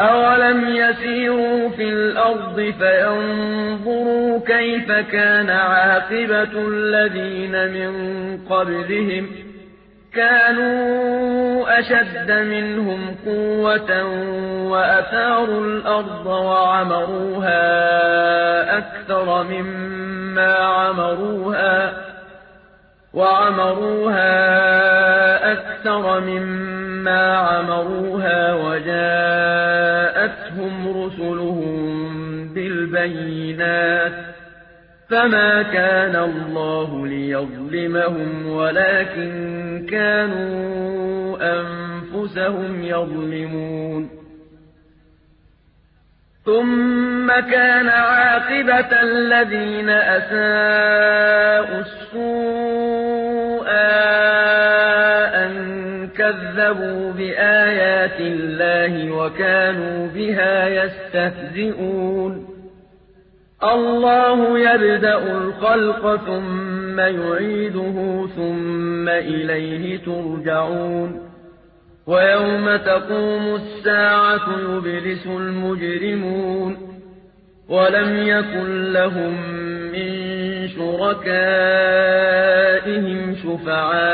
أَوَلَمْ يَسِيرُوا فِي الْأَرْضِ فَيَنظُرُوا كَيْفَ كَانَ عَاقِبَةُ الَّذِينَ مِن قَبْلِهِمْ ۚ كَانُوا أَشَدَّ مِنْهُمْ قُوَّةً وَأَثَارُوا الْأَرْضَ وَعَمَرُوهَا أَكْثَرَ مِمَّا عَمَرُوهَا أَكْثَرَ مِمَّا عَمَرُوهَا وَجَاءَتْهُمْ رُسُلُهُم بِالْبَيِّنَاتِ ۖ فَمَا كَانَ اللَّهُ لِيَظْلِمَهُمْ وَلَٰكِن كَانُوا أَنفُسَهُمْ يَظْلِمُونَ. ثُمَّ كَانَ عَاقِبَةَ الَّذِينَ أَسَاءُوا كَذَّبُوا بِآيَاتِ اللَّهِ وَكَانُوا بِهَا يَسْتَهْزِئُونَ اللَّهُ يَبْدَأُ الْخَلْقَ ثُمَّ يُعِيدُهُ ثُمَّ إِلَيْهِ تُرْجَعُونَ وَيَوْمَ تَقُومُ السَّاعَةُ يُبْلِسُ الْمُجْرِمُونَ وَلَمْ يَكُن لَّهُم مِّن شُرَكَائِهِمْ شُفَعَاءُ